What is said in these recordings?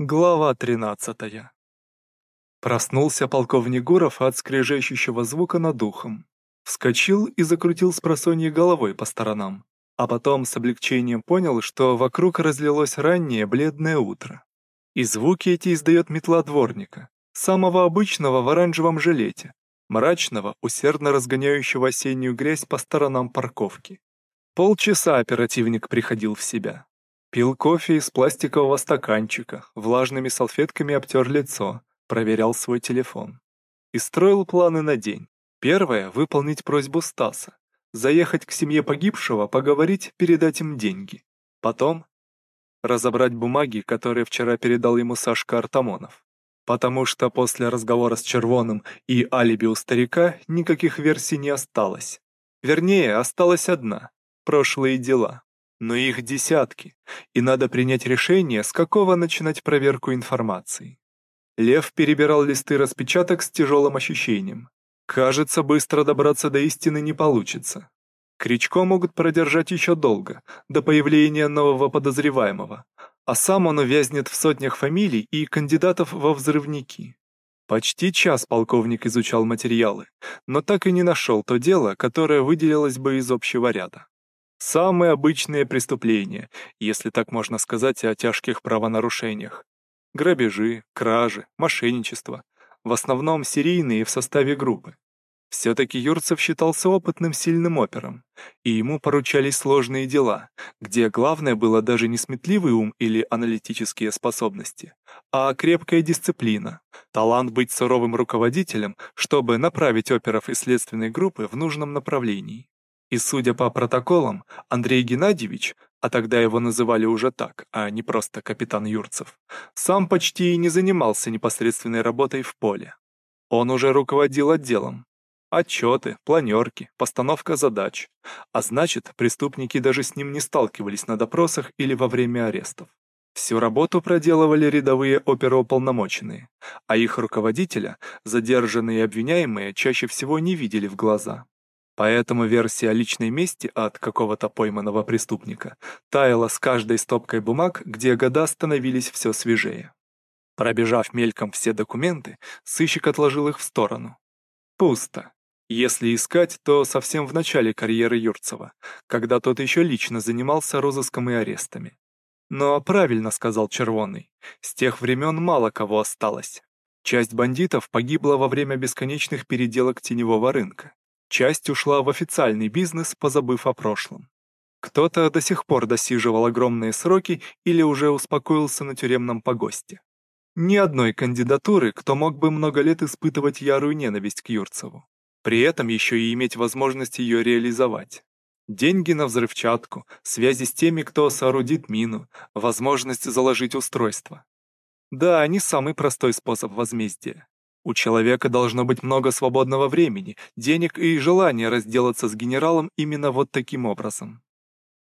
Глава 13 Проснулся полковник Гуров от скрежещущего звука над ухом. Вскочил и закрутил с просонья головой по сторонам. А потом с облегчением понял, что вокруг разлилось раннее бледное утро. И звуки эти издает метла дворника, самого обычного в оранжевом жилете, мрачного, усердно разгоняющего осеннюю грязь по сторонам парковки. Полчаса оперативник приходил в себя. Пил кофе из пластикового стаканчика, влажными салфетками обтер лицо, проверял свой телефон. И строил планы на день. Первое — выполнить просьбу Стаса. Заехать к семье погибшего, поговорить, передать им деньги. Потом разобрать бумаги, которые вчера передал ему Сашка Артамонов. Потому что после разговора с Червоным и алиби у старика никаких версий не осталось. Вернее, осталась одна — прошлые дела но их десятки, и надо принять решение, с какого начинать проверку информации. Лев перебирал листы распечаток с тяжелым ощущением. Кажется, быстро добраться до истины не получится. Кричко могут продержать еще долго, до появления нового подозреваемого, а сам он увязнет в сотнях фамилий и кандидатов во взрывники. Почти час полковник изучал материалы, но так и не нашел то дело, которое выделилось бы из общего ряда. Самые обычные преступления, если так можно сказать о тяжких правонарушениях. Грабежи, кражи, мошенничество. В основном серийные в составе группы. Все-таки Юрцев считался опытным сильным опером, и ему поручались сложные дела, где главное было даже не сметливый ум или аналитические способности, а крепкая дисциплина, талант быть суровым руководителем, чтобы направить оперов и следственной группы в нужном направлении. И судя по протоколам, Андрей Геннадьевич, а тогда его называли уже так, а не просто капитан Юрцев, сам почти и не занимался непосредственной работой в поле. Он уже руководил отделом. Отчеты, планерки, постановка задач. А значит, преступники даже с ним не сталкивались на допросах или во время арестов. Всю работу проделывали рядовые оперуполномоченные, а их руководителя задержанные и обвиняемые чаще всего не видели в глаза. Поэтому версия личной мести от какого-то пойманного преступника таяла с каждой стопкой бумаг, где года становились все свежее. Пробежав мельком все документы, сыщик отложил их в сторону. Пусто. Если искать, то совсем в начале карьеры Юрцева, когда тот еще лично занимался розыском и арестами. Но правильно сказал Червоный, с тех времен мало кого осталось. Часть бандитов погибла во время бесконечных переделок теневого рынка. Часть ушла в официальный бизнес, позабыв о прошлом. Кто-то до сих пор досиживал огромные сроки или уже успокоился на тюремном погосте. Ни одной кандидатуры, кто мог бы много лет испытывать ярую ненависть к Юрцеву. При этом еще и иметь возможность ее реализовать. Деньги на взрывчатку, связи с теми, кто соорудит мину, возможность заложить устройство. Да, не самый простой способ возмездия. У человека должно быть много свободного времени, денег и желания разделаться с генералом именно вот таким образом.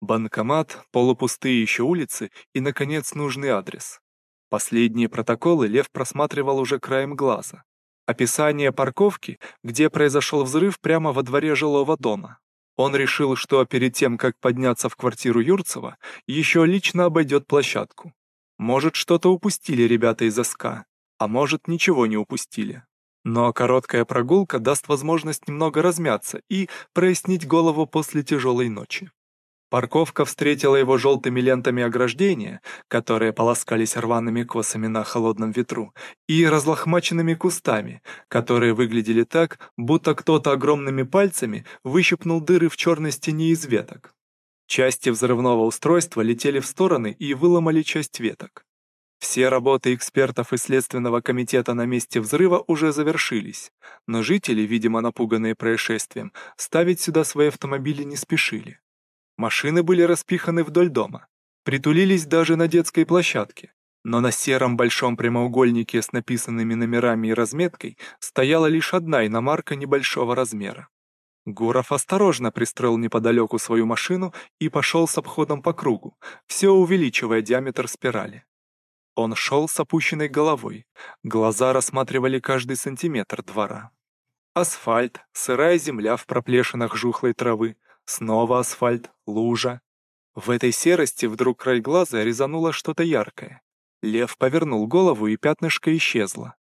Банкомат, полупустые еще улицы и, наконец, нужный адрес. Последние протоколы Лев просматривал уже краем глаза. Описание парковки, где произошел взрыв прямо во дворе жилого дома. Он решил, что перед тем, как подняться в квартиру Юрцева, еще лично обойдет площадку. Может, что-то упустили ребята из СК, а может, ничего не упустили. Но короткая прогулка даст возможность немного размяться и прояснить голову после тяжелой ночи. Парковка встретила его желтыми лентами ограждения, которые полоскались рваными косами на холодном ветру, и разлохмаченными кустами, которые выглядели так, будто кто-то огромными пальцами выщипнул дыры в черной стене из веток. Части взрывного устройства летели в стороны и выломали часть веток. Все работы экспертов и Следственного комитета на месте взрыва уже завершились, но жители, видимо напуганные происшествием, ставить сюда свои автомобили не спешили. Машины были распиханы вдоль дома, притулились даже на детской площадке, но на сером большом прямоугольнике с написанными номерами и разметкой стояла лишь одна иномарка небольшого размера. Гуров осторожно пристроил неподалеку свою машину и пошел с обходом по кругу, все увеличивая диаметр спирали. Он шел с опущенной головой, глаза рассматривали каждый сантиметр двора. Асфальт, сырая земля в проплешинах жухлой травы, снова асфальт, лужа. В этой серости вдруг край глаза резануло что-то яркое. Лев повернул голову, и пятнышко исчезло.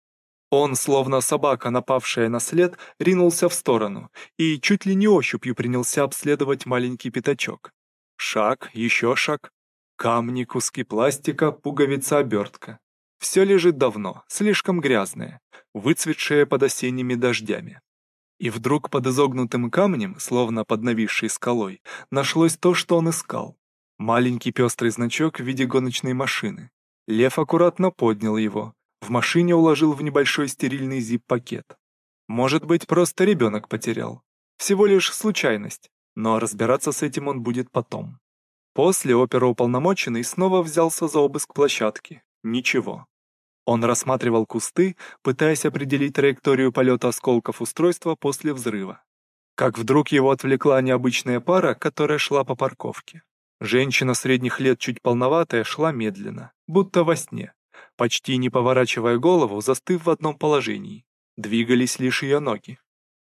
Он, словно собака, напавшая на след, ринулся в сторону и чуть ли не ощупью принялся обследовать маленький пятачок. Шаг, еще шаг. Камни, куски пластика, пуговица-обертка. Все лежит давно, слишком грязное, выцветшее под осенними дождями. И вдруг под изогнутым камнем, словно под нависшей скалой, нашлось то, что он искал. Маленький пестрый значок в виде гоночной машины. Лев аккуратно поднял его, в машине уложил в небольшой стерильный зип-пакет. Может быть, просто ребенок потерял. Всего лишь случайность, но разбираться с этим он будет потом. После оперуполномоченный снова взялся за обыск площадки. Ничего. Он рассматривал кусты, пытаясь определить траекторию полета осколков устройства после взрыва. Как вдруг его отвлекла необычная пара, которая шла по парковке. Женщина средних лет чуть полноватая шла медленно, будто во сне, почти не поворачивая голову, застыв в одном положении. Двигались лишь ее ноги.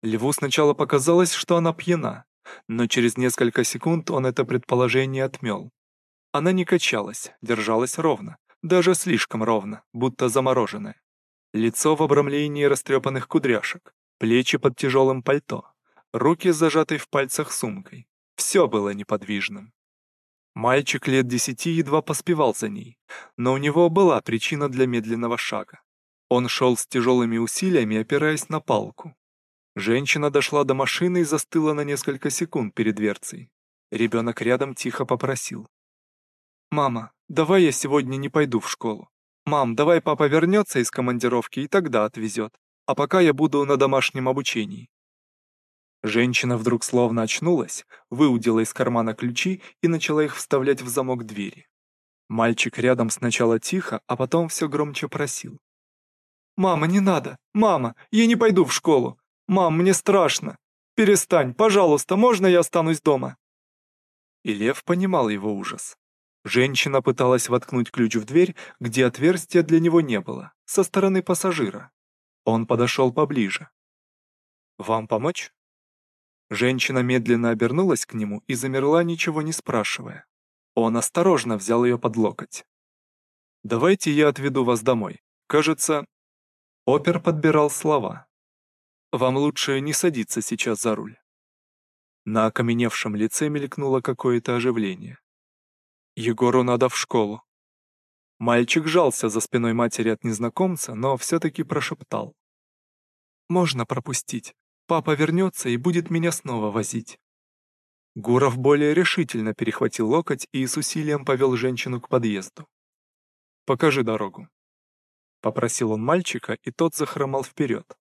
Льву сначала показалось, что она пьяна, но через несколько секунд он это предположение отмел. Она не качалась, держалась ровно, даже слишком ровно, будто замороженное. Лицо в обрамлении растрепанных кудряшек, плечи под тяжелым пальто, руки зажатой в пальцах сумкой. Все было неподвижным. Мальчик лет десяти едва поспевал за ней, но у него была причина для медленного шага. Он шел с тяжелыми усилиями, опираясь на палку. Женщина дошла до машины и застыла на несколько секунд перед дверцей. Ребенок рядом тихо попросил. «Мама, давай я сегодня не пойду в школу. Мам, давай папа вернется из командировки и тогда отвезет. А пока я буду на домашнем обучении». Женщина вдруг словно очнулась, выудила из кармана ключи и начала их вставлять в замок двери. Мальчик рядом сначала тихо, а потом все громче просил. «Мама, не надо! Мама, я не пойду в школу! Мам, мне страшно! Перестань, пожалуйста, можно я останусь дома?» И Лев понимал его ужас. Женщина пыталась воткнуть ключ в дверь, где отверстия для него не было, со стороны пассажира. Он подошел поближе. «Вам помочь?» Женщина медленно обернулась к нему и замерла, ничего не спрашивая. Он осторожно взял ее под локоть. «Давайте я отведу вас домой. Кажется...» Опер подбирал слова. «Вам лучше не садиться сейчас за руль». На окаменевшем лице мелькнуло какое-то оживление. Егору надо в школу. Мальчик жался за спиной матери от незнакомца, но все-таки прошептал. «Можно пропустить. Папа вернется и будет меня снова возить». Гуров более решительно перехватил локоть и с усилием повел женщину к подъезду. «Покажи дорогу», — попросил он мальчика, и тот захромал вперед.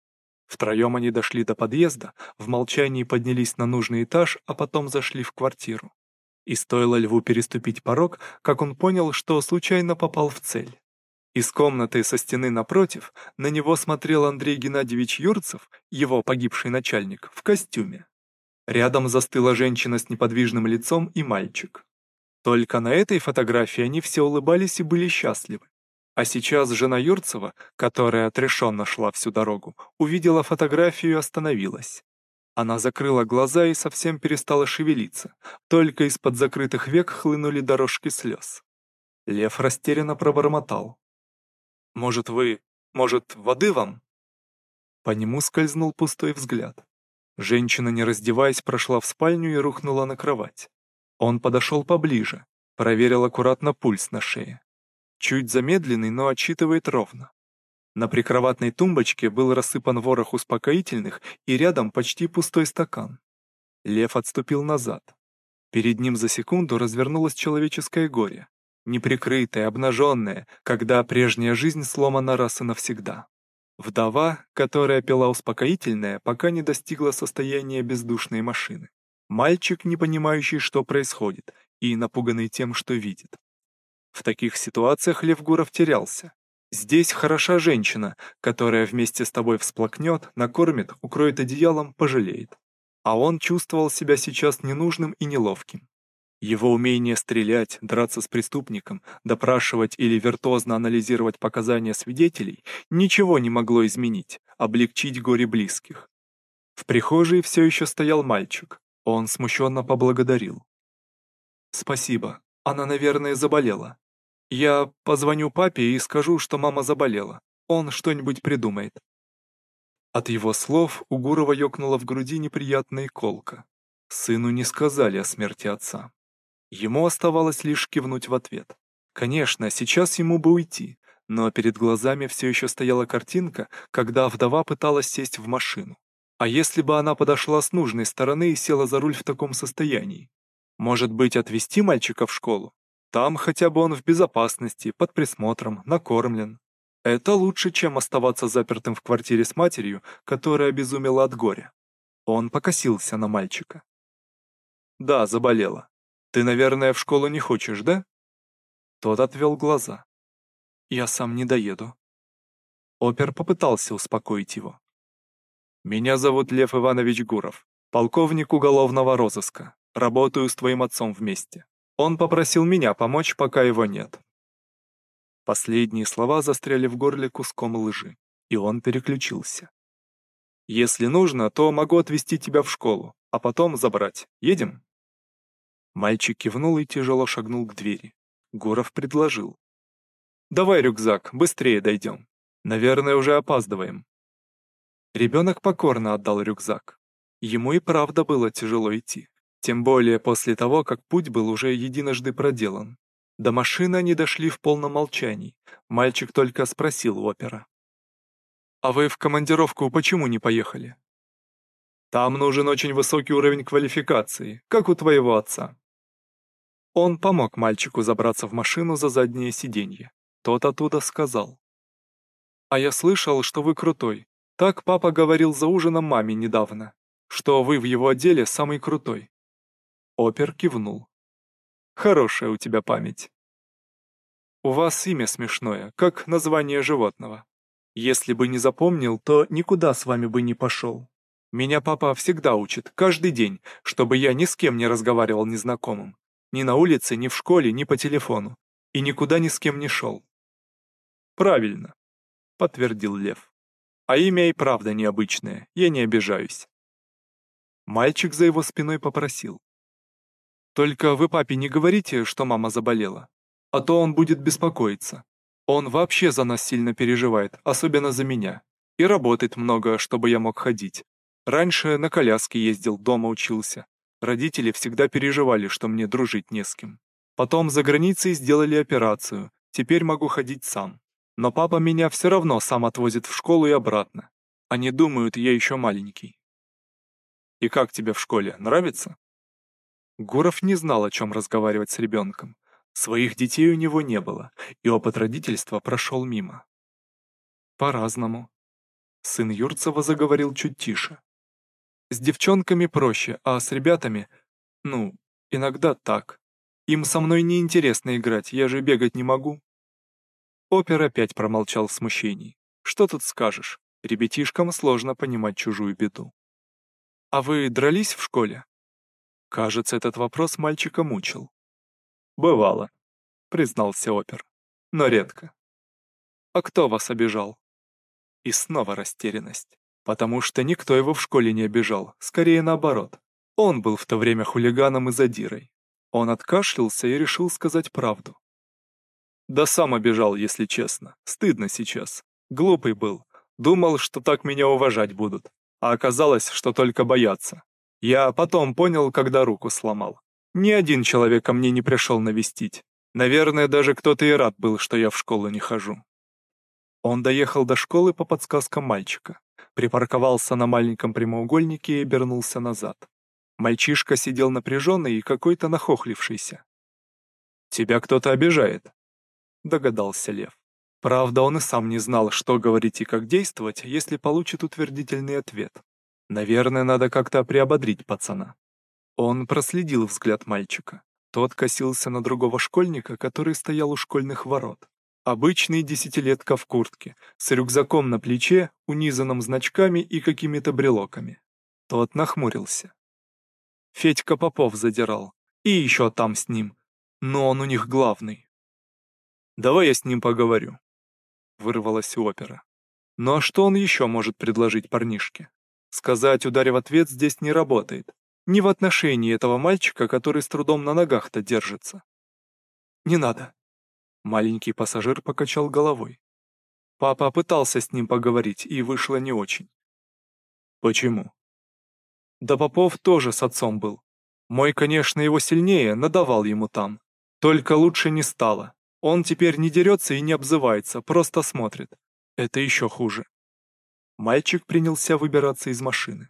Втроем они дошли до подъезда, в молчании поднялись на нужный этаж, а потом зашли в квартиру. И стоило льву переступить порог, как он понял, что случайно попал в цель. Из комнаты со стены напротив на него смотрел Андрей Геннадьевич Юрцев, его погибший начальник, в костюме. Рядом застыла женщина с неподвижным лицом и мальчик. Только на этой фотографии они все улыбались и были счастливы. А сейчас жена Юрцева, которая отрешенно шла всю дорогу, увидела фотографию и остановилась. Она закрыла глаза и совсем перестала шевелиться, только из-под закрытых век хлынули дорожки слез. Лев растерянно пробормотал. «Может, вы... Может, воды вам?» По нему скользнул пустой взгляд. Женщина, не раздеваясь, прошла в спальню и рухнула на кровать. Он подошел поближе, проверил аккуратно пульс на шее. Чуть замедленный, но отчитывает ровно. На прикроватной тумбочке был рассыпан ворох успокоительных и рядом почти пустой стакан. Лев отступил назад. Перед ним за секунду развернулось человеческое горе, неприкрытое, обнаженное, когда прежняя жизнь сломана раз и навсегда. Вдова, которая пила успокоительное, пока не достигла состояния бездушной машины. Мальчик, не понимающий, что происходит, и напуганный тем, что видит. В таких ситуациях Левгуров терялся. Здесь хороша женщина, которая вместе с тобой всплакнет, накормит, укроет одеялом, пожалеет. А он чувствовал себя сейчас ненужным и неловким. Его умение стрелять, драться с преступником, допрашивать или виртуозно анализировать показания свидетелей ничего не могло изменить, облегчить горе близких. В прихожей все еще стоял мальчик. Он смущенно поблагодарил. «Спасибо. Она, наверное, заболела. Я позвоню папе и скажу, что мама заболела. Он что-нибудь придумает. От его слов у Гурова ёкнула в груди неприятная колка. Сыну не сказали о смерти отца. Ему оставалось лишь кивнуть в ответ. Конечно, сейчас ему бы уйти, но перед глазами все еще стояла картинка, когда вдова пыталась сесть в машину. А если бы она подошла с нужной стороны и села за руль в таком состоянии? Может быть, отвезти мальчика в школу? Там хотя бы он в безопасности, под присмотром, накормлен. Это лучше, чем оставаться запертым в квартире с матерью, которая обезумела от горя. Он покосился на мальчика. «Да, заболела. Ты, наверное, в школу не хочешь, да?» Тот отвел глаза. «Я сам не доеду». Опер попытался успокоить его. «Меня зовут Лев Иванович Гуров, полковник уголовного розыска. Работаю с твоим отцом вместе. Он попросил меня помочь, пока его нет». Последние слова застряли в горле куском лыжи, и он переключился. «Если нужно, то могу отвезти тебя в школу, а потом забрать. Едем?» Мальчик кивнул и тяжело шагнул к двери. Гуров предложил. «Давай рюкзак, быстрее дойдем. Наверное, уже опаздываем». Ребенок покорно отдал рюкзак. Ему и правда было тяжело идти. Тем более после того, как путь был уже единожды проделан. До машины они дошли в полном молчании. Мальчик только спросил опера. «А вы в командировку почему не поехали?» «Там нужен очень высокий уровень квалификации, как у твоего отца. Он помог мальчику забраться в машину за заднее сиденье. Тот оттуда сказал. «А я слышал, что вы крутой. Так папа говорил за ужином маме недавно, что вы в его отделе самый крутой». Опер кивнул. «Хорошая у тебя память. У вас имя смешное, как название животного. Если бы не запомнил, то никуда с вами бы не пошел. Меня папа всегда учит, каждый день, чтобы я ни с кем не разговаривал незнакомым. Ни на улице, ни в школе, ни по телефону. И никуда ни с кем не шел. «Правильно», — подтвердил Лев. «А имя и правда необычное, я не обижаюсь». Мальчик за его спиной попросил. «Только вы папе не говорите, что мама заболела, а то он будет беспокоиться. Он вообще за нас сильно переживает, особенно за меня. И работает много, чтобы я мог ходить. Раньше на коляске ездил, дома учился. Родители всегда переживали, что мне дружить не с кем. Потом за границей сделали операцию, теперь могу ходить сам. Но папа меня все равно сам отвозит в школу и обратно. Они думают, я еще маленький. И как тебе в школе, нравится? Гуров не знал, о чем разговаривать с ребенком. Своих детей у него не было, и опыт родительства прошел мимо. По-разному. Сын Юрцева заговорил чуть тише. С девчонками проще, а с ребятами, ну, иногда так. Им со мной неинтересно играть, я же бегать не могу. Опер опять промолчал в смущении. Что тут скажешь, ребятишкам сложно понимать чужую беду. А вы дрались в школе? Кажется, этот вопрос мальчика мучил. Бывало, признался опер, но редко. А кто вас обижал? И снова растерянность. Потому что никто его в школе не обижал, скорее наоборот. Он был в то время хулиганом и задирой. Он откашлялся и решил сказать правду. Да сам обижал, если честно. Стыдно сейчас. Глупый был. Думал, что так меня уважать будут. А оказалось, что только боятся. Я потом понял, когда руку сломал. Ни один человек ко мне не пришел навестить. Наверное, даже кто-то и рад был, что я в школу не хожу. Он доехал до школы по подсказкам мальчика припарковался на маленьком прямоугольнике и обернулся назад. Мальчишка сидел напряженный и какой-то нахохлившийся. «Тебя кто-то обижает», — догадался Лев. Правда, он и сам не знал, что говорить и как действовать, если получит утвердительный ответ. Наверное, надо как-то приободрить пацана. Он проследил взгляд мальчика. Тот косился на другого школьника, который стоял у школьных ворот. Обычный десятилетка в куртке, с рюкзаком на плече, унизанным значками и какими-то брелоками. Тот нахмурился. Федька Попов задирал. И еще там с ним. Но он у них главный. «Давай я с ним поговорю», — вырвалась опера. «Ну а что он еще может предложить парнишке? Сказать, ударив ответ, здесь не работает. Не в отношении этого мальчика, который с трудом на ногах-то держится. Не надо. Маленький пассажир покачал головой. Папа пытался с ним поговорить, и вышло не очень. Почему? Да Попов тоже с отцом был. Мой, конечно, его сильнее, надавал ему там. Только лучше не стало. Он теперь не дерется и не обзывается, просто смотрит. Это еще хуже. Мальчик принялся выбираться из машины.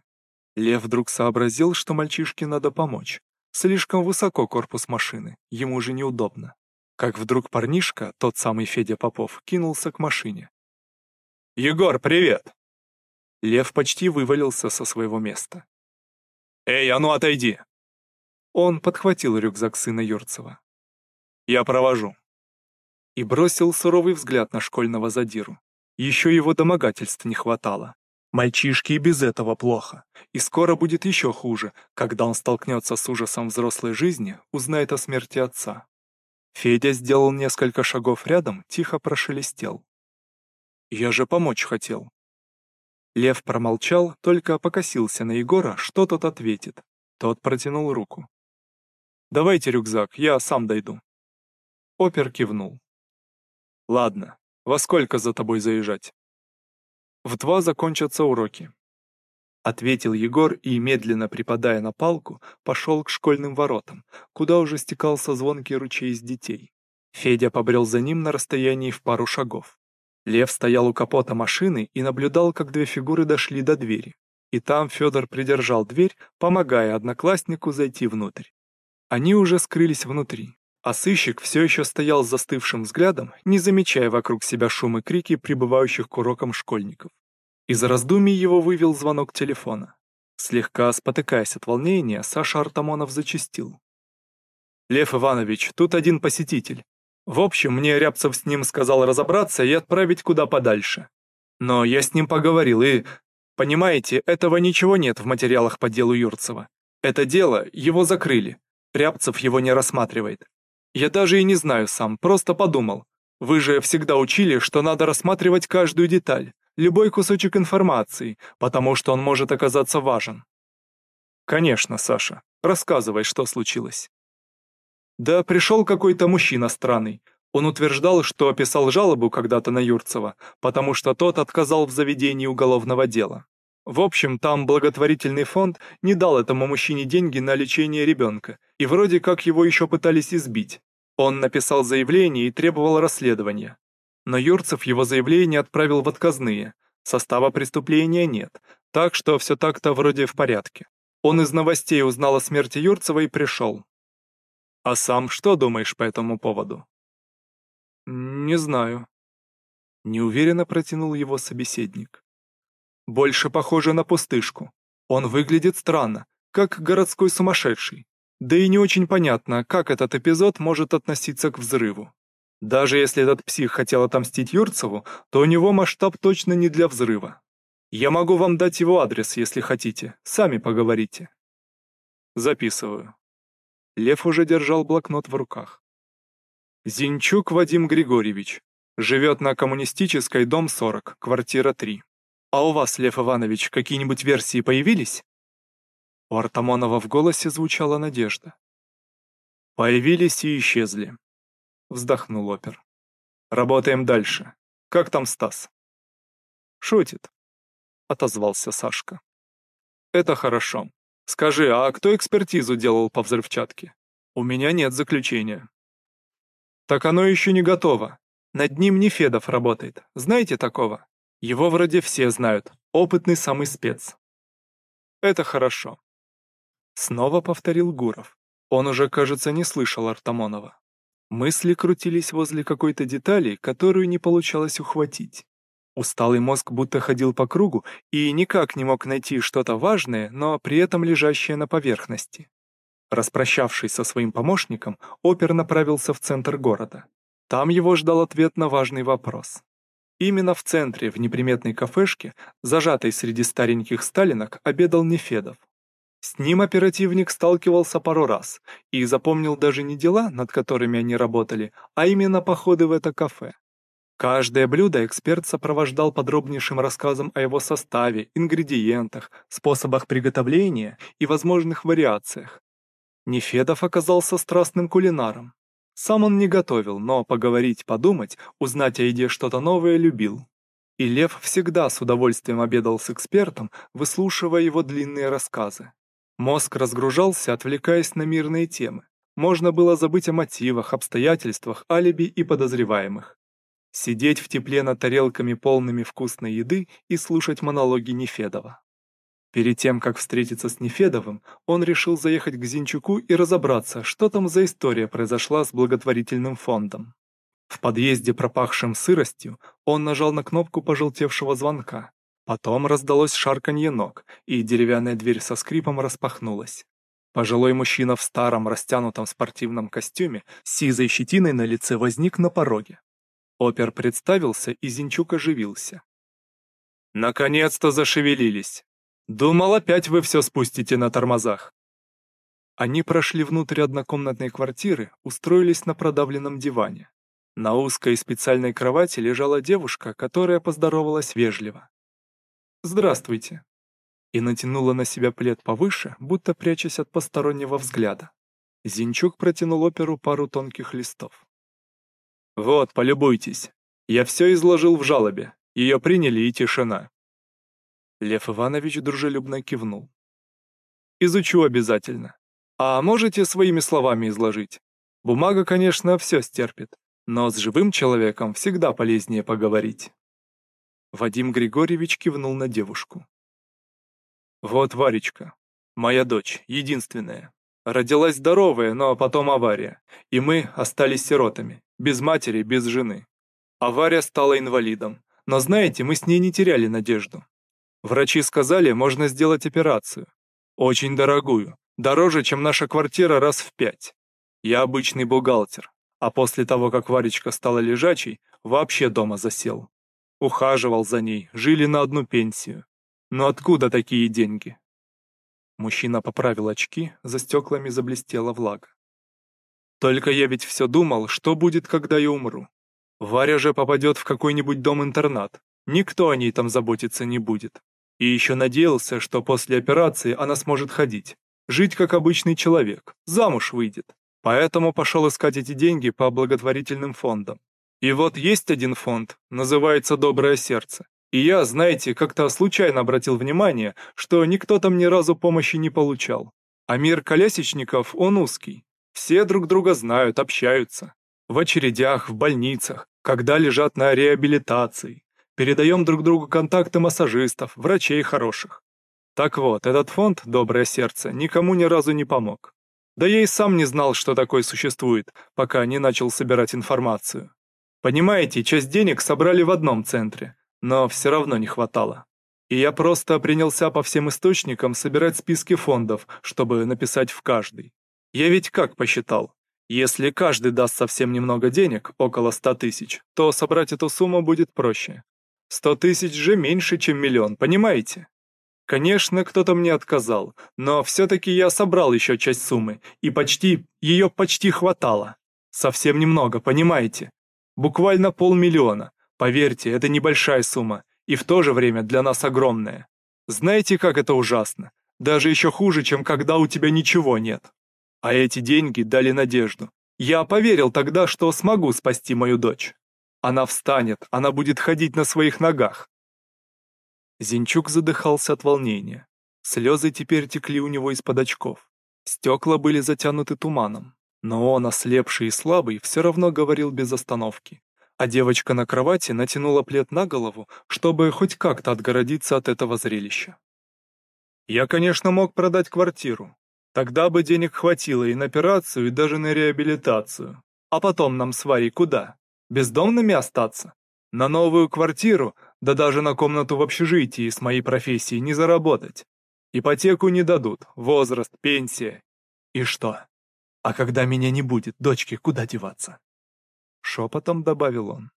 Лев вдруг сообразил, что мальчишке надо помочь. Слишком высоко корпус машины, ему же неудобно. Как вдруг парнишка, тот самый Федя Попов, кинулся к машине. «Егор, привет!» Лев почти вывалился со своего места. «Эй, а ну отойди!» Он подхватил рюкзак сына Юрцева. «Я провожу». И бросил суровый взгляд на школьного задиру. Еще его домогательств не хватало. Мальчишке и без этого плохо, и скоро будет еще хуже, когда он столкнется с ужасом взрослой жизни, узнает о смерти отца. Федя сделал несколько шагов рядом, тихо прошелестел. Я же помочь хотел. Лев промолчал, только покосился на Егора, что тот ответит. Тот протянул руку. «Давайте рюкзак, я сам дойду». Опер кивнул. «Ладно, во сколько за тобой заезжать?» «В два закончатся уроки», — ответил Егор и, медленно припадая на палку, пошел к школьным воротам, куда уже стекался звонкий ручей из детей. Федя побрел за ним на расстоянии в пару шагов. Лев стоял у капота машины и наблюдал, как две фигуры дошли до двери. И там Федор придержал дверь, помогая однокласснику зайти внутрь. Они уже скрылись внутри, а сыщик все еще стоял с застывшим взглядом, не замечая вокруг себя шум и крики прибывающих к урокам школьников. Из раздумий его вывел звонок телефона. Слегка спотыкаясь от волнения, Саша Артамонов зачастил. «Лев Иванович, тут один посетитель. В общем, мне Рябцев с ним сказал разобраться и отправить куда подальше. Но я с ним поговорил и... Понимаете, этого ничего нет в материалах по делу Юрцева. Это дело, его закрыли. Рябцев его не рассматривает. Я даже и не знаю сам, просто подумал. Вы же всегда учили, что надо рассматривать каждую деталь, любой кусочек информации, потому что он может оказаться важен. Конечно, Саша, рассказывай, что случилось. Да пришел какой-то мужчина странный. Он утверждал, что описал жалобу когда-то на Юрцева, потому что тот отказал в заведении уголовного дела. В общем, там благотворительный фонд не дал этому мужчине деньги на лечение ребенка, и вроде как его еще пытались избить. Он написал заявление и требовал расследования. Но Юрцев его заявление отправил в отказные, состава преступления нет, так что все так-то вроде в порядке. Он из новостей узнал о смерти Юрцева и пришел. А сам что думаешь по этому поводу? Не знаю. Неуверенно протянул его собеседник. Больше похоже на пустышку. Он выглядит странно, как городской сумасшедший. Да и не очень понятно, как этот эпизод может относиться к взрыву. Даже если этот псих хотел отомстить Юрцеву, то у него масштаб точно не для взрыва. Я могу вам дать его адрес, если хотите. Сами поговорите. Записываю. Лев уже держал блокнот в руках. Зинчук Вадим Григорьевич. Живет на Коммунистической, дом 40, квартира 3. А у вас, Лев Иванович, какие-нибудь версии появились? У Артамонова в голосе звучала надежда. Появились и исчезли. Вздохнул опер. Работаем дальше. Как там Стас? Шутит. Отозвался Сашка. Это хорошо. Скажи, а кто экспертизу делал по взрывчатке? У меня нет заключения. Так оно еще не готово. Над ним не Федов работает. Знаете такого? Его вроде все знают. Опытный самый спец. Это хорошо. Снова повторил Гуров. Он уже, кажется, не слышал Артамонова. Мысли крутились возле какой-то детали, которую не получалось ухватить. Усталый мозг будто ходил по кругу и никак не мог найти что-то важное, но при этом лежащее на поверхности. Распрощавшись со своим помощником, опер направился в центр города. Там его ждал ответ на важный вопрос. Именно в центре, в неприметной кафешке, зажатой среди стареньких сталинок, обедал Нефедов. С ним оперативник сталкивался пару раз и запомнил даже не дела, над которыми они работали, а именно походы в это кафе. Каждое блюдо эксперт сопровождал подробнейшим рассказом о его составе, ингредиентах, способах приготовления и возможных вариациях. Нефедов оказался страстным кулинаром. Сам он не готовил, но поговорить, подумать, узнать о еде что-то новое любил. И Лев всегда с удовольствием обедал с экспертом, выслушивая его длинные рассказы. Мозг разгружался, отвлекаясь на мирные темы. Можно было забыть о мотивах, обстоятельствах, алиби и подозреваемых. Сидеть в тепле над тарелками полными вкусной еды и слушать монологи Нефедова. Перед тем, как встретиться с Нефедовым, он решил заехать к Зинчуку и разобраться, что там за история произошла с благотворительным фондом. В подъезде, пропахшем сыростью, он нажал на кнопку пожелтевшего звонка. Потом раздалось шарканье ног, и деревянная дверь со скрипом распахнулась. Пожилой мужчина в старом растянутом спортивном костюме с сизой щетиной на лице возник на пороге. Опер представился, и Зинчук оживился. «Наконец-то зашевелились! Думал, опять вы все спустите на тормозах!» Они прошли внутрь однокомнатной квартиры, устроились на продавленном диване. На узкой специальной кровати лежала девушка, которая поздоровалась вежливо. «Здравствуйте», и натянула на себя плед повыше, будто прячась от постороннего взгляда. Зинчук протянул оперу пару тонких листов. «Вот, полюбуйтесь. Я все изложил в жалобе. Ее приняли и тишина». Лев Иванович дружелюбно кивнул. «Изучу обязательно. А можете своими словами изложить? Бумага, конечно, все стерпит, но с живым человеком всегда полезнее поговорить». Вадим Григорьевич кивнул на девушку. Вот Варечка, моя дочь, единственная. Родилась здоровая, но потом авария, и мы остались сиротами, без матери, без жены. Авария стала инвалидом, но знаете, мы с ней не теряли надежду. Врачи сказали, можно сделать операцию. Очень дорогую, дороже, чем наша квартира раз в пять. Я обычный бухгалтер, а после того, как Варечка стала лежачей, вообще дома засел. Ухаживал за ней, жили на одну пенсию. Но откуда такие деньги? Мужчина поправил очки, за стеклами заблестела влага. Только я ведь все думал, что будет, когда я умру. Варя же попадет в какой-нибудь дом-интернат. Никто о ней там заботиться не будет. И еще надеялся, что после операции она сможет ходить. Жить как обычный человек. Замуж выйдет. Поэтому пошел искать эти деньги по благотворительным фондам. И вот есть один фонд, называется «Доброе сердце». И я, знаете, как-то случайно обратил внимание, что никто там ни разу помощи не получал. А мир колясечников, он узкий. Все друг друга знают, общаются. В очередях, в больницах, когда лежат на реабилитации. Передаем друг другу контакты массажистов, врачей хороших. Так вот, этот фонд «Доброе сердце» никому ни разу не помог. Да я и сам не знал, что такое существует, пока не начал собирать информацию. Понимаете, часть денег собрали в одном центре, но все равно не хватало. И я просто принялся по всем источникам собирать списки фондов, чтобы написать в каждый. Я ведь как посчитал? Если каждый даст совсем немного денег, около 100 тысяч, то собрать эту сумму будет проще. 100 тысяч же меньше, чем миллион, понимаете? Конечно, кто-то мне отказал, но все-таки я собрал еще часть суммы, и почти, ее почти хватало. Совсем немного, понимаете? Буквально полмиллиона, Поверьте, это небольшая сумма, и в то же время для нас огромная. Знаете, как это ужасно? Даже еще хуже, чем когда у тебя ничего нет. А эти деньги дали надежду. Я поверил тогда, что смогу спасти мою дочь. Она встанет, она будет ходить на своих ногах. Зинчук задыхался от волнения. Слезы теперь текли у него из-под очков. Стекла были затянуты туманом. Но он, ослепший и слабый, все равно говорил без остановки а девочка на кровати натянула плед на голову, чтобы хоть как-то отгородиться от этого зрелища. Я, конечно, мог продать квартиру. Тогда бы денег хватило и на операцию, и даже на реабилитацию. А потом нам с Варей куда? Бездомными остаться? На новую квартиру, да даже на комнату в общежитии с моей профессией не заработать. Ипотеку не дадут, возраст, пенсия. И что? А когда меня не будет, дочке куда деваться? Шепотом добавил он.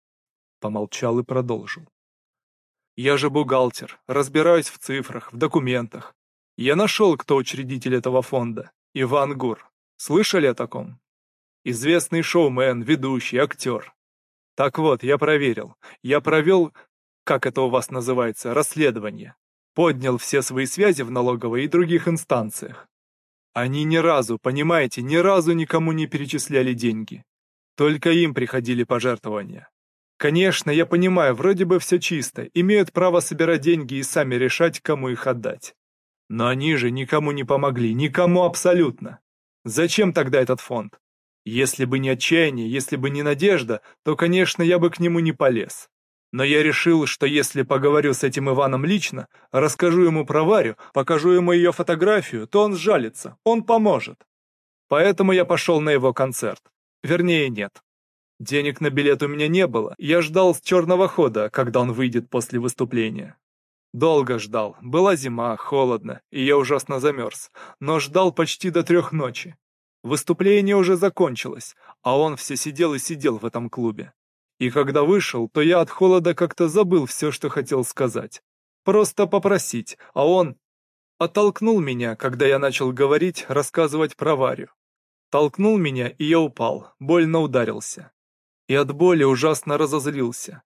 Помолчал и продолжил. «Я же бухгалтер, разбираюсь в цифрах, в документах. Я нашел, кто учредитель этого фонда. Иван Гур. Слышали о таком? Известный шоумен, ведущий, актер. Так вот, я проверил. Я провел, как это у вас называется, расследование. Поднял все свои связи в налоговой и других инстанциях. Они ни разу, понимаете, ни разу никому не перечисляли деньги. Только им приходили пожертвования. Конечно, я понимаю, вроде бы все чисто, имеют право собирать деньги и сами решать, кому их отдать. Но они же никому не помогли, никому абсолютно. Зачем тогда этот фонд? Если бы не отчаяние, если бы не надежда, то, конечно, я бы к нему не полез. Но я решил, что если поговорю с этим Иваном лично, расскажу ему про Варю, покажу ему ее фотографию, то он сжалится, он поможет. Поэтому я пошел на его концерт. Вернее, нет. Денег на билет у меня не было, я ждал с черного хода, когда он выйдет после выступления. Долго ждал, была зима, холодно, и я ужасно замерз, но ждал почти до трех ночи. Выступление уже закончилось, а он все сидел и сидел в этом клубе. И когда вышел, то я от холода как-то забыл все, что хотел сказать. Просто попросить, а он оттолкнул меня, когда я начал говорить, рассказывать про Варю. Толкнул меня, и я упал, больно ударился. И от боли ужасно разозлился.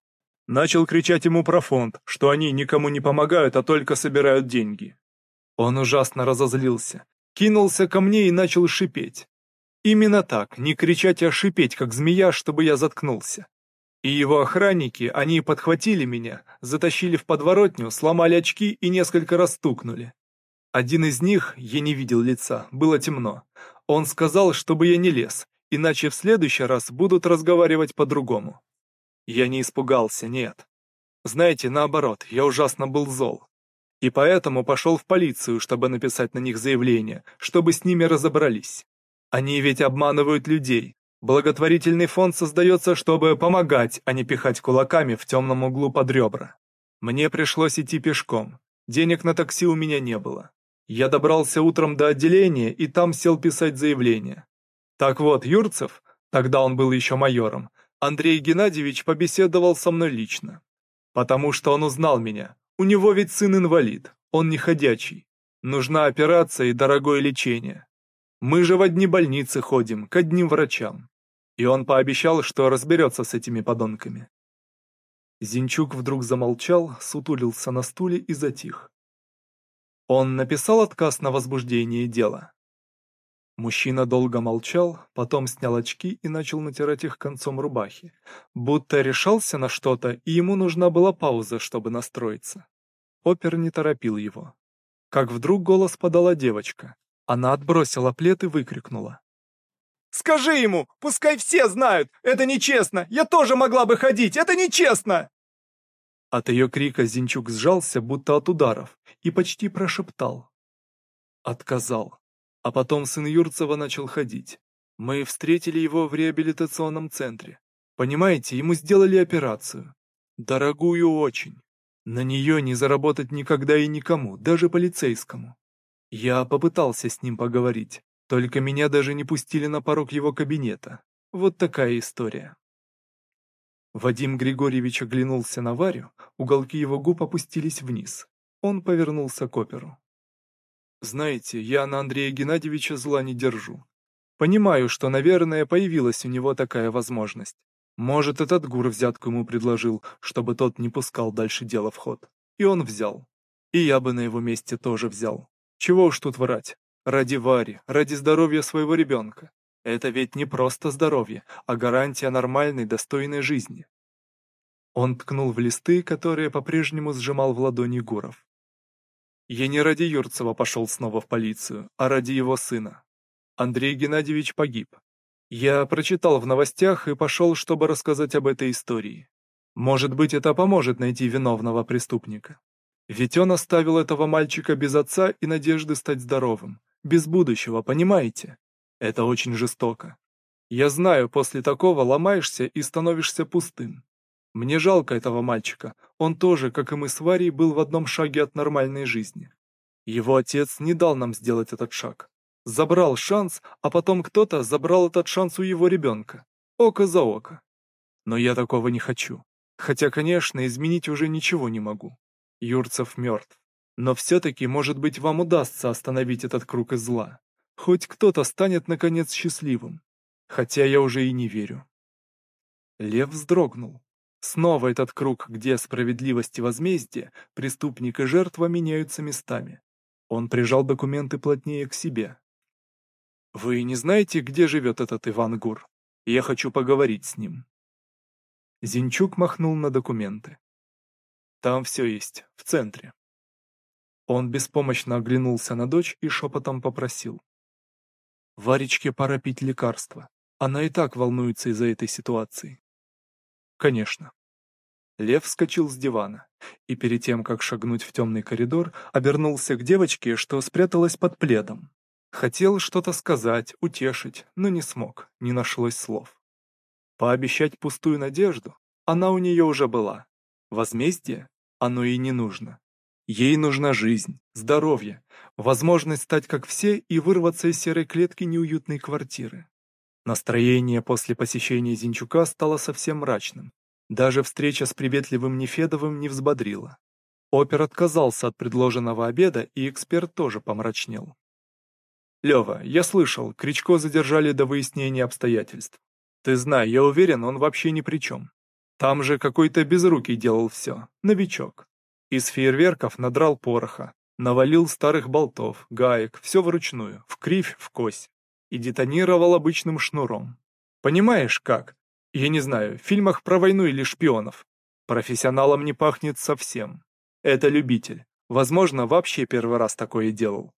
Начал кричать ему про фонд, что они никому не помогают, а только собирают деньги. Он ужасно разозлился, кинулся ко мне и начал шипеть. Именно так, не кричать, а шипеть, как змея, чтобы я заткнулся. И его охранники, они подхватили меня, затащили в подворотню, сломали очки и несколько раз стукнули. Один из них, я не видел лица, было темно. Он сказал, чтобы я не лез, иначе в следующий раз будут разговаривать по-другому. Я не испугался, нет. Знаете, наоборот, я ужасно был зол. И поэтому пошел в полицию, чтобы написать на них заявление, чтобы с ними разобрались. Они ведь обманывают людей. Благотворительный фонд создается, чтобы помогать, а не пихать кулаками в темном углу под ребра. Мне пришлось идти пешком. Денег на такси у меня не было. Я добрался утром до отделения и там сел писать заявление. Так вот, Юрцев, тогда он был еще майором, Андрей Геннадьевич побеседовал со мной лично. Потому что он узнал меня. У него ведь сын инвалид, он не ходячий. Нужна операция и дорогое лечение. Мы же в одни больницы ходим, к одним врачам. И он пообещал, что разберется с этими подонками. Зинчук вдруг замолчал, сутулился на стуле и затих. Он написал отказ на возбуждение дела. Мужчина долго молчал, потом снял очки и начал натирать их концом рубахи, будто решался на что-то, и ему нужна была пауза, чтобы настроиться. Опер не торопил его. Как вдруг голос подала девочка. Она отбросила плед и выкрикнула. «Скажи ему! Пускай все знают! Это нечестно! Я тоже могла бы ходить! Это нечестно!» От ее крика Зинчук сжался, будто от ударов, и почти прошептал. Отказал. А потом сын Юрцева начал ходить. Мы встретили его в реабилитационном центре. Понимаете, ему сделали операцию. Дорогую очень. На нее не заработать никогда и никому, даже полицейскому. Я попытался с ним поговорить, только меня даже не пустили на порог его кабинета. Вот такая история. Вадим Григорьевич оглянулся на Варю, уголки его губ опустились вниз. Он повернулся к оперу. «Знаете, я на Андрея Геннадьевича зла не держу. Понимаю, что, наверное, появилась у него такая возможность. Может, этот Гур взятку ему предложил, чтобы тот не пускал дальше дело в ход. И он взял. И я бы на его месте тоже взял. Чего уж тут врать. Ради Вари, ради здоровья своего ребенка. Это ведь не просто здоровье, а гарантия нормальной, достойной жизни. Он ткнул в листы, которые по-прежнему сжимал в ладони Гуров. Я не ради Юрцева пошел снова в полицию, а ради его сына. Андрей Геннадьевич погиб. Я прочитал в новостях и пошел, чтобы рассказать об этой истории. Может быть, это поможет найти виновного преступника. Ведь он оставил этого мальчика без отца и надежды стать здоровым, без будущего, понимаете? Это очень жестоко. Я знаю, после такого ломаешься и становишься пустым. Мне жалко этого мальчика, он тоже, как и мы с Варей, был в одном шаге от нормальной жизни. Его отец не дал нам сделать этот шаг. Забрал шанс, а потом кто-то забрал этот шанс у его ребенка. Око за око. Но я такого не хочу. Хотя, конечно, изменить уже ничего не могу. Юрцев мертв. Но все-таки, может быть, вам удастся остановить этот круг из зла. Хоть кто-то станет, наконец, счастливым. Хотя я уже и не верю. Лев вздрогнул. Снова этот круг, где справедливость и возмездие, преступник и жертва меняются местами. Он прижал документы плотнее к себе. «Вы не знаете, где живет этот Иван Гур?» Я хочу поговорить с ним. Зинчук махнул на документы. Там все есть, в центре. Он беспомощно оглянулся на дочь и шепотом попросил. Варечке пора пить лекарства. Она и так волнуется из-за этой ситуации. Конечно. Лев вскочил с дивана и перед тем, как шагнуть в темный коридор, обернулся к девочке, что спряталась под пледом. Хотел что-то сказать, утешить, но не смог, не нашлось слов. Пообещать пустую надежду? Она у нее уже была. Возмездие? Оно ей не нужно. Ей нужна жизнь, здоровье, возможность стать как все и вырваться из серой клетки неуютной квартиры. Настроение после посещения Зинчука стало совсем мрачным. Даже встреча с приветливым Нефедовым не взбодрила. Опер отказался от предложенного обеда, и эксперт тоже помрачнел. «Лева, я слышал, Кричко задержали до выяснения обстоятельств. Ты знай, я уверен, он вообще ни при чем. Там же какой-то безрукий делал все, новичок. Из фейерверков надрал пороха, навалил старых болтов, гаек, все вручную, в кривь, в кость. И детонировал обычным шнуром. Понимаешь, как? Я не знаю, в фильмах про войну или шпионов. Профессионалом не пахнет совсем. Это любитель. Возможно, вообще первый раз такое делал.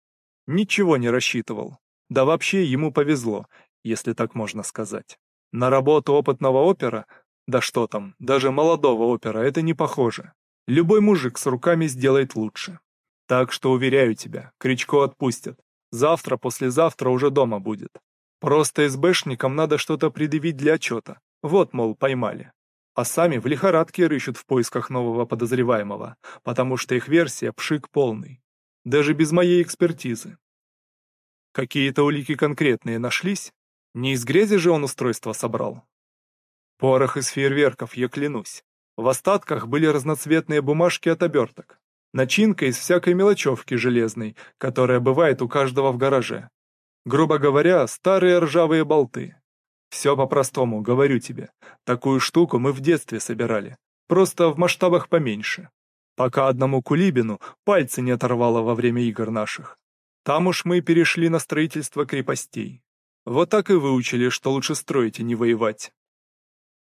Ничего не рассчитывал. Да вообще ему повезло, если так можно сказать. На работу опытного опера, да что там, даже молодого опера, это не похоже. Любой мужик с руками сделает лучше. Так что, уверяю тебя, Кричко отпустят. Завтра, послезавтра уже дома будет. Просто СБшникам надо что-то предъявить для отчета. Вот, мол, поймали. А сами в лихорадке рыщут в поисках нового подозреваемого, потому что их версия пшик полный. Даже без моей экспертизы. Какие-то улики конкретные нашлись? Не из грязи же он устройство собрал? Порох из фейерверков, я клянусь. В остатках были разноцветные бумажки от оберток. Начинка из всякой мелочевки железной, которая бывает у каждого в гараже. Грубо говоря, старые ржавые болты. Все по-простому, говорю тебе. Такую штуку мы в детстве собирали. Просто в масштабах поменьше. Пока одному кулибину пальцы не оторвало во время игр наших. Там уж мы перешли на строительство крепостей. Вот так и выучили, что лучше строить, а не воевать.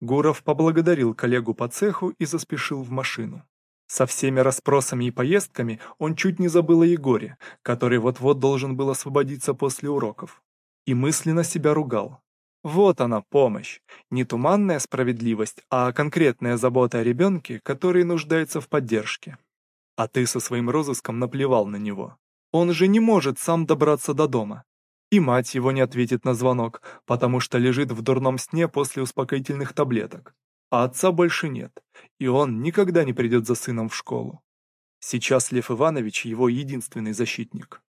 Гуров поблагодарил коллегу по цеху и заспешил в машину. Со всеми расспросами и поездками он чуть не забыл о Егоре, который вот-вот должен был освободиться после уроков. И мысленно себя ругал. Вот она, помощь. Не туманная справедливость, а конкретная забота о ребенке, который нуждается в поддержке. А ты со своим розыском наплевал на него. Он же не может сам добраться до дома. И мать его не ответит на звонок, потому что лежит в дурном сне после успокоительных таблеток. А отца больше нет, и он никогда не придет за сыном в школу. Сейчас Лев Иванович его единственный защитник.